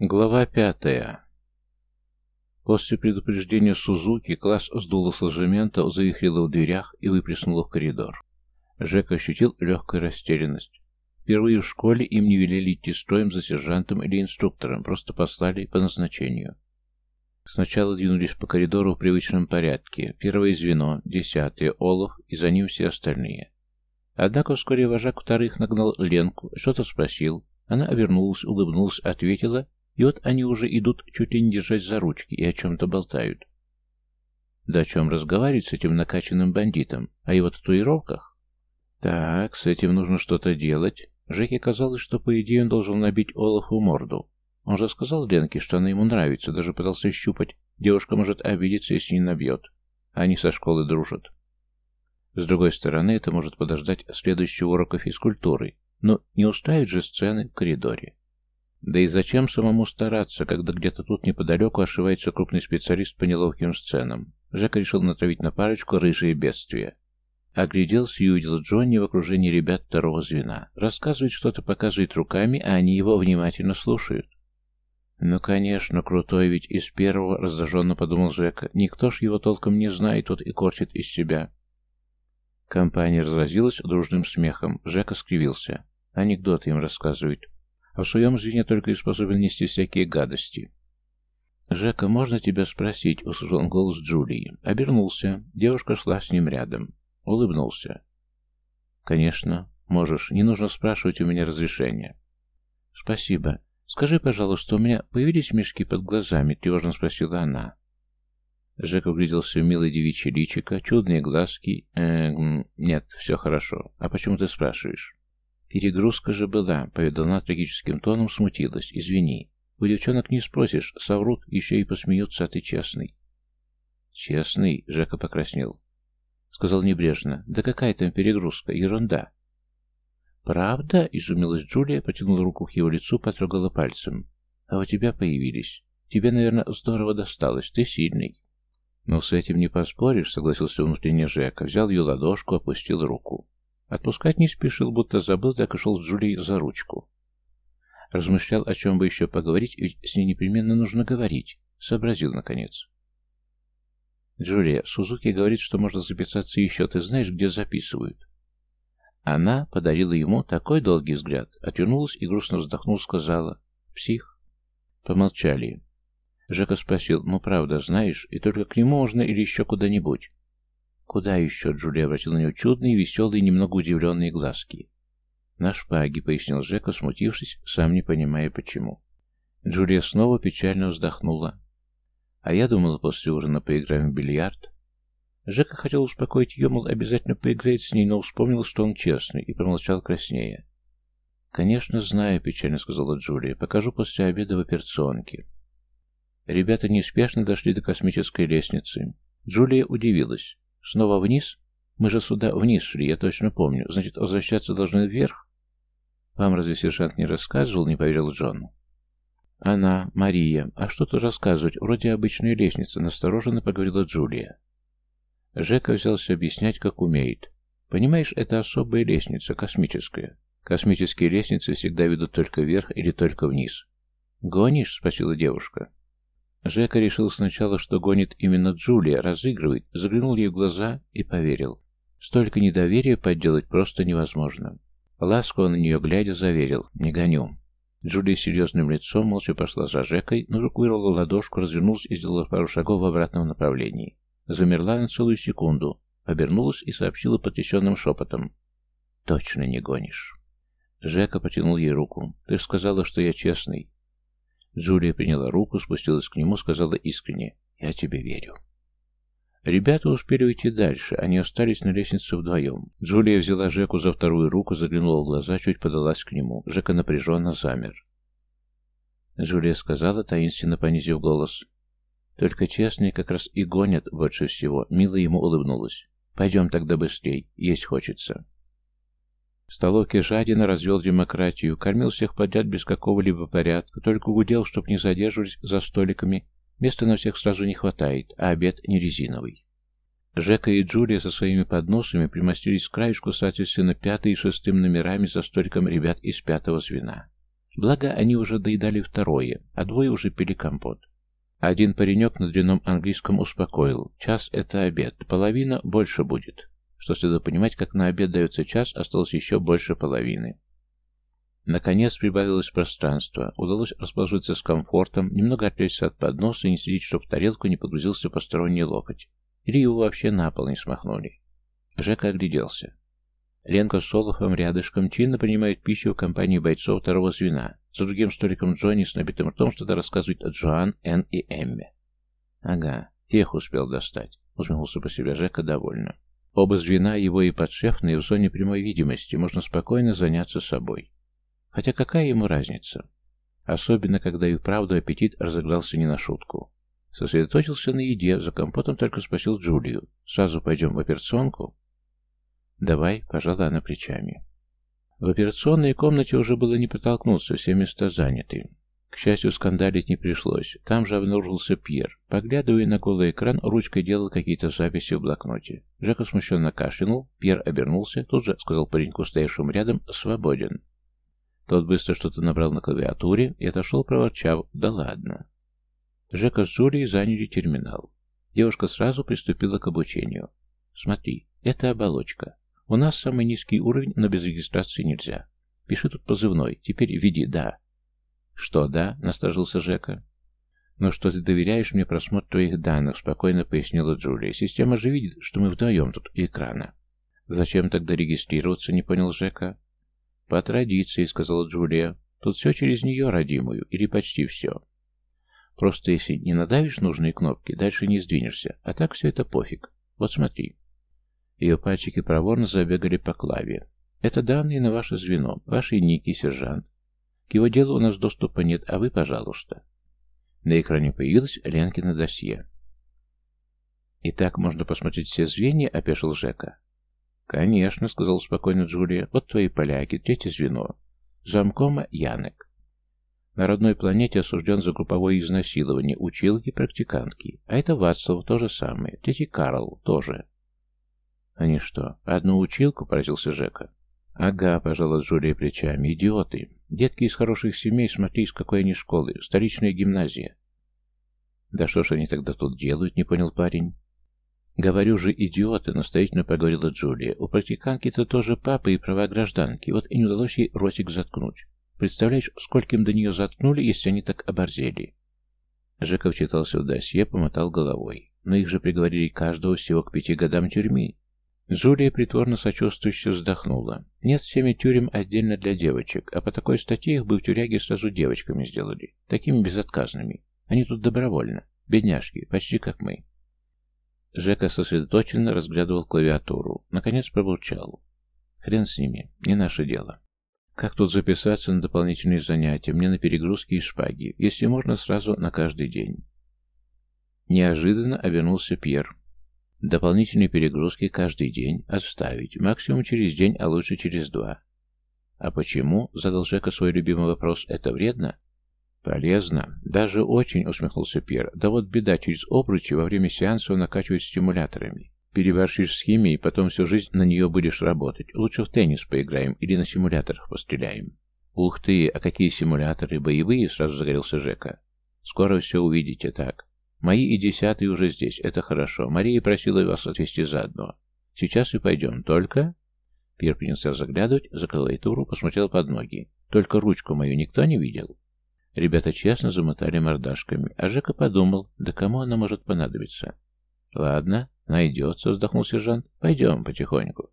Глава пятая. После предупреждения Сузуки класс сдуло с ложемента, завихрило в дверях и выплеснуло в коридор. Жека ощутил легкую растерянность. Впервые в школе им не велели идти строем за сержантом или инструктором, просто послали по назначению. Сначала двинулись по коридору в привычном порядке. Первое звено, десятое, Олов и за ним все остальные. Однако вскоре вожак вторых нагнал Ленку, что-то спросил. Она обернулась, улыбнулась, ответила и вот они уже идут чуть ли не держать за ручки и о чем-то болтают. Да о чем разговаривать с этим накачанным бандитом? О его татуировках? Так, с этим нужно что-то делать. Жеке казалось, что по идее он должен набить Олафу морду. Он же сказал Ленке, что она ему нравится, даже пытался щупать. Девушка может обидеться, если не набьет. Они со школы дружат. С другой стороны, это может подождать следующего урока физкультуры, но не устраивать же сцены в коридоре. Да и зачем самому стараться, когда где-то тут неподалеку ошивается крупный специалист по неловким сценам? Жека решил натравить на парочку рыжие бедствия. Огляделся и увидел Джонни в окружении ребят второго звена. Рассказывает что-то, показывает руками, а они его внимательно слушают. «Ну, конечно, крутой ведь из первого», — раздраженно подумал Жека. «Никто ж его толком не знает, тот и корчит из себя». Компания разразилась дружным смехом. Жека скривился. Анекдоты им рассказывают а в своем звене только и способен нести всякие гадости. «Жека, можно тебя спросить?» — услышал он голос Джулии. Обернулся. Девушка шла с ним рядом. Улыбнулся. «Конечно, можешь. Не нужно спрашивать у меня разрешения». «Спасибо. Скажи, пожалуйста, у меня появились мешки под глазами?» — тревожно спросила она. Жека вгляделся в милое девичье личико, чудные глазки. Эм, нет, все хорошо. А почему ты спрашиваешь? «Перегрузка же была», — поведала трагическим тоном, смутилась. «Извини. У девчонок не спросишь, соврут, еще и посмеются, а ты честный». «Честный?» — Жека покраснел. Сказал небрежно. «Да какая там перегрузка? Ерунда». «Правда?» — изумилась Джулия, потянула руку к его лицу, потрогала пальцем. «А у тебя появились. Тебе, наверное, здорово досталось. Ты сильный». «Ну, с этим не поспоришь», — согласился внутренне Жека. Взял ее ладошку, опустил руку. Отпускать не спешил, будто забыл, так и шел с Джулией за ручку. Размышлял, о чем бы еще поговорить, ведь с ней непременно нужно говорить. Сообразил, наконец. «Джулия, Сузуки говорит, что можно записаться еще. Ты знаешь, где записывают?» Она подарила ему такой долгий взгляд, отвернулась и грустно вздохнув, сказала «Псих». Помолчали. Жека спросил «Ну, правда, знаешь, и только к нему можно или еще куда-нибудь?» «Куда еще?» — Джулия обратила на него чудные, веселые, немного удивленные глазки. «На шпаге», — пояснил Жека, смутившись, сам не понимая почему. Джулия снова печально вздохнула. «А я думала, после ужина поиграем в бильярд». Жека хотел успокоить ее, мол, обязательно поиграет с ней, но вспомнил, что он честный, и промолчал краснее. «Конечно, знаю», — печально сказала Джулия. «Покажу после обеда в операционке». Ребята неспешно дошли до космической лестницы. Джулия удивилась. Снова вниз? Мы же сюда вниз шли, я точно помню. Значит, возвращаться должны вверх? Вам разве сержант не рассказывал, не поверил Джон. Она, Мария. А что тут рассказывать? Вроде обычная лестница, настороженно поговорила Джулия. Жека взялся объяснять, как умеет. Понимаешь, это особая лестница, космическая. Космические лестницы всегда ведут только вверх или только вниз. «Гонишь?» — спросила девушка. Жека решил сначала, что гонит именно Джулия, разыгрывает, заглянул ей в глаза и поверил. Столько недоверия подделать просто невозможно. Ласково на нее глядя заверил «Не гоню». Джулия серьезным лицом молча пошла за Жекой, но вдруг вырвала ладошку, развернулась и сделала пару шагов в обратном направлении. Замерла на целую секунду, обернулась и сообщила потрясенным шепотом «Точно не гонишь». Жека потянул ей руку. «Ты же сказала, что я честный. Джулия приняла руку, спустилась к нему, сказала искренне «Я тебе верю». Ребята успели уйти дальше, они остались на лестнице вдвоем. Джулия взяла Жеку за вторую руку, заглянула в глаза, чуть подалась к нему. Жека напряженно замер. Джулия сказала, таинственно понизив голос. «Только честные как раз и гонят больше всего». Мила ему улыбнулась. «Пойдем тогда быстрей, есть хочется». В столовке жадина развел демократию, кормил всех подряд без какого-либо порядка, только гудел, чтоб не задерживались за столиками. Места на всех сразу не хватает, а обед не резиновый. Жека и Джулия со своими подносами примостились к краешку, соответственно, пятый и шестым номерами за столиком ребят из пятого звена. Благо, они уже доедали второе, а двое уже пили компот. Один паренек на длинном английском успокоил. Час — это обед, половина больше будет. Что следует понимать, как на обед дается час, осталось еще больше половины. Наконец прибавилось пространство, удалось расположиться с комфортом, немного отвлечься от подноса и не следить, чтобы в тарелку не погрузился посторонний локоть. Или его вообще на пол не смахнули. Жека огляделся. Ленка с Солохом рядышком чинно принимает пищу в компании бойцов второго звена. За другим столиком Джонни с набитым ртом что-то рассказывает о Джоан, Энн и Эмме. «Ага, тех успел достать», — усмехнулся по себе Жека довольно. Оба звена, его и подшефные, в зоне прямой видимости, можно спокойно заняться собой. Хотя какая ему разница? Особенно, когда и вправду аппетит разыгрался не на шутку. Сосредоточился на еде, за компотом только спросил Джулию. «Сразу пойдем в операционку?» «Давай», — пожала она плечами. В операционной комнате уже было не протолкнуться, все места заняты. К счастью, скандалить не пришлось. Там же обнаружился Пьер. Поглядывая на голый экран, ручкой делал какие-то записи в блокноте. Жека смущенно кашлянул, Пьер обернулся, тут же сказал пареньку, стоявшему рядом, «Свободен». Тот быстро что-то набрал на клавиатуре и отошел, проворчав «Да ладно». Жека с Джулией заняли терминал. Девушка сразу приступила к обучению. «Смотри, это оболочка. У нас самый низкий уровень, но без регистрации нельзя. Пиши тут позывной, теперь введи «да». «Что «да»?» — насторожился Жека. «Ну что ты доверяешь мне просмотр твоих данных», — спокойно пояснила Джулия. «Система же видит, что мы вдвоем тут у экрана». «Зачем тогда регистрироваться?» — не понял Жека. «По традиции», — сказала Джулия. «Тут все через нее, родимую, или почти все. Просто если не надавишь нужные кнопки, дальше не сдвинешься, а так все это пофиг. Вот смотри». Ее пальчики проворно забегали по клаве. «Это данные на ваше звено, ваши ники, сержант. К его делу у нас доступа нет, а вы, пожалуйста». На экране появилось Ленкино досье. «И так можно посмотреть все звенья?» — опешил Жека. «Конечно», — сказал спокойно Джулия. «Вот твои поляки, третье звено. Замкома Янек. На родной планете осужден за групповое изнасилование, училки, практикантки. А это Ватсов, то же самое. Третий Карл, тоже». «Они что, одну училку?» — поразился Жека. «Ага», — пожала Джулия плечами. «Идиоты. Детки из хороших семей, смотри, из какой они школы. Столичная гимназия». «Да что ж они тогда тут делают?» — не понял парень. «Говорю же, идиоты!» — настоятельно проговорила Джулия. «У практиканки-то тоже папа и права гражданки, вот и не удалось ей ротик заткнуть. Представляешь, скольким до нее заткнули, если они так оборзели?» Жеков читался в досье, помотал головой. «Но их же приговорили каждого всего к пяти годам тюрьмы». Джулия притворно сочувствующе вздохнула. «Нет, всеми тюрем отдельно для девочек, а по такой статье их бы в тюряге сразу девочками сделали, такими безотказными. Они тут добровольно, бедняжки, почти как мы». Жека сосредоточенно разглядывал клавиатуру. Наконец пробурчал. Хрен с ними, не наше дело. Как тут записаться на дополнительные занятия? Мне на перегрузки и шпаги. Если можно, сразу на каждый день. Неожиданно обернулся Пьер. Дополнительные перегрузки каждый день отставить. Максимум через день, а лучше через два. А почему? Задал Жека свой любимый вопрос. Это вредно? «Полезно. Даже очень», — усмехнулся Пьер. «Да вот беда, через обручи во время сеанса накачивают стимуляторами. Переборщишь с химией, потом всю жизнь на нее будешь работать. Лучше в теннис поиграем или на симуляторах постреляем». «Ух ты, а какие симуляторы? Боевые?» — сразу загорелся Жека. «Скоро все увидите так. Мои и десятые уже здесь, это хорошо. Мария просила вас отвезти заодно. Сейчас и пойдем, только...» Пьер принялся заглядывать за клавиатуру, посмотрел под ноги. «Только ручку мою никто не видел?» Ребята честно замотали мордашками, а Жека подумал, да кому она может понадобиться. «Ладно, найдется», — вздохнул сержант. «Пойдем потихоньку».